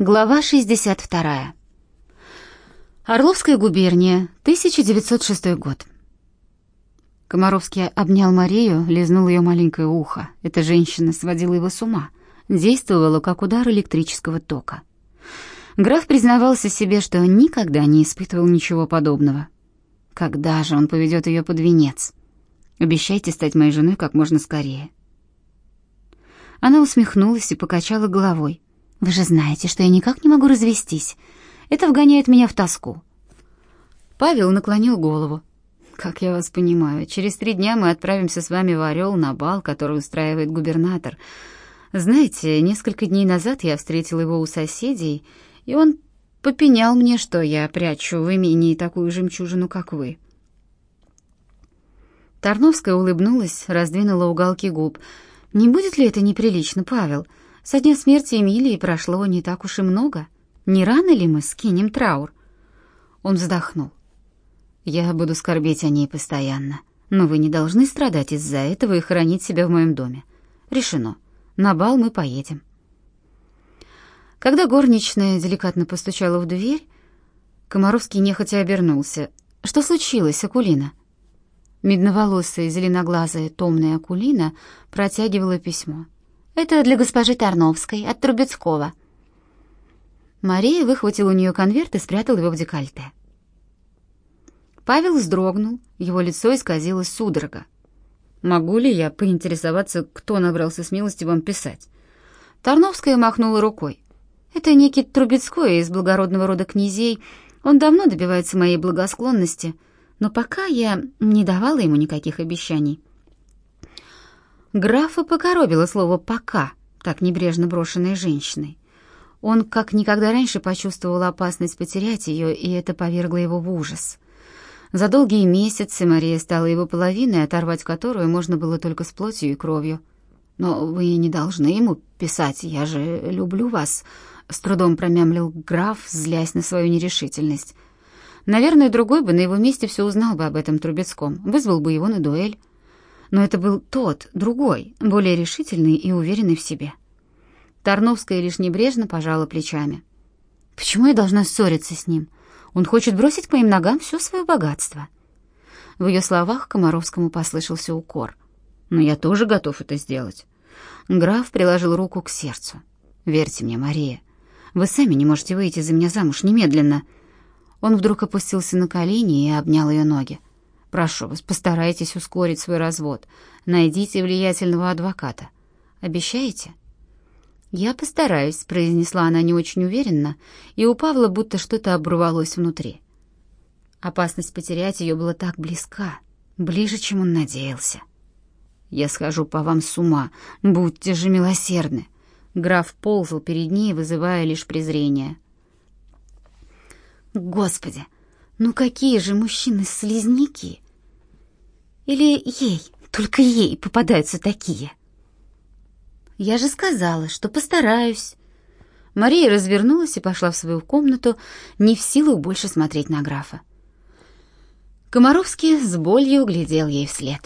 Глава 62. Орловская губерния, 1906 год. Комаровский обнял Марию, лизнул ее маленькое ухо. Эта женщина сводила его с ума, действовала как удар электрического тока. Граф признавался себе, что никогда не испытывал ничего подобного. Когда же он поведет ее под венец? Обещайте стать моей женой как можно скорее. Она усмехнулась и покачала головой. Вы же знаете, что я никак не могу развестись. Это вгоняет меня в тоску. Павел наклонил голову. Как я вас понимаю, через три дня мы отправимся с вами в Орел на бал, который устраивает губернатор. Знаете, несколько дней назад я встретил его у соседей, и он попенял мне, что я прячу в имении такую жемчужину, как вы. Тарновская улыбнулась, раздвинула уголки губ. «Не будет ли это неприлично, Павел?» Со дня смерти Эмилии прошло не так уж и много. Не рано ли мы скинем траур? Он вздохнул. Я буду скорбеть о ней постоянно, но вы не должны страдать из-за этого и хранить себя в моем доме. Решено. На бал мы поедем. Когда горничная деликатно постучала в дверь, Комаровский нехотя обернулся. Что случилось, Акулина? Медноволосая, зеленоглазая, томная Акулина протягивала письмо. Это для госпожи Тарновской от Трубецкого. Мария выхватила у нее конверт и спрятала его в декольте. Павел вздрогнул, его лицо исказилось судорога. «Могу ли я поинтересоваться, кто набрался смелости вам писать?» Тарновская махнула рукой. «Это некий Трубецкой из благородного рода князей. Он давно добивается моей благосклонности, но пока я не давала ему никаких обещаний. Графа покоробило слово «пока», так небрежно брошенной женщиной. Он как никогда раньше почувствовал опасность потерять ее, и это повергло его в ужас. За долгие месяцы Мария стала его половиной, оторвать которую можно было только с плотью и кровью. «Но вы не должны ему писать, я же люблю вас», — с трудом промямлил граф, злясь на свою нерешительность. Наверное, другой бы на его месте все узнал бы об этом Трубецком, вызвал бы его на дуэль но это был тот, другой, более решительный и уверенный в себе. Тарновская лишь небрежно пожала плечами. «Почему я должна ссориться с ним? Он хочет бросить к моим ногам все свое богатство». В ее словах Комаровскому послышался укор. «Но я тоже готов это сделать». Граф приложил руку к сердцу. «Верьте мне, Мария, вы сами не можете выйти за меня замуж немедленно». Он вдруг опустился на колени и обнял ее ноги. Прошу вас, постарайтесь ускорить свой развод. Найдите влиятельного адвоката. Обещаете? Я постараюсь, произнесла она не очень уверенно, и у Павла будто что-то оборвалось внутри. Опасность потерять ее была так близка, ближе, чем он надеялся. Я схожу по вам с ума, будьте же милосердны. Граф ползал перед ней, вызывая лишь презрение. Господи, ну какие же мужчины-слизняки! Или ей, только ей попадаются такие? Я же сказала, что постараюсь. Мария развернулась и пошла в свою комнату, не в силах больше смотреть на графа. Комаровский с болью глядел ей вслед.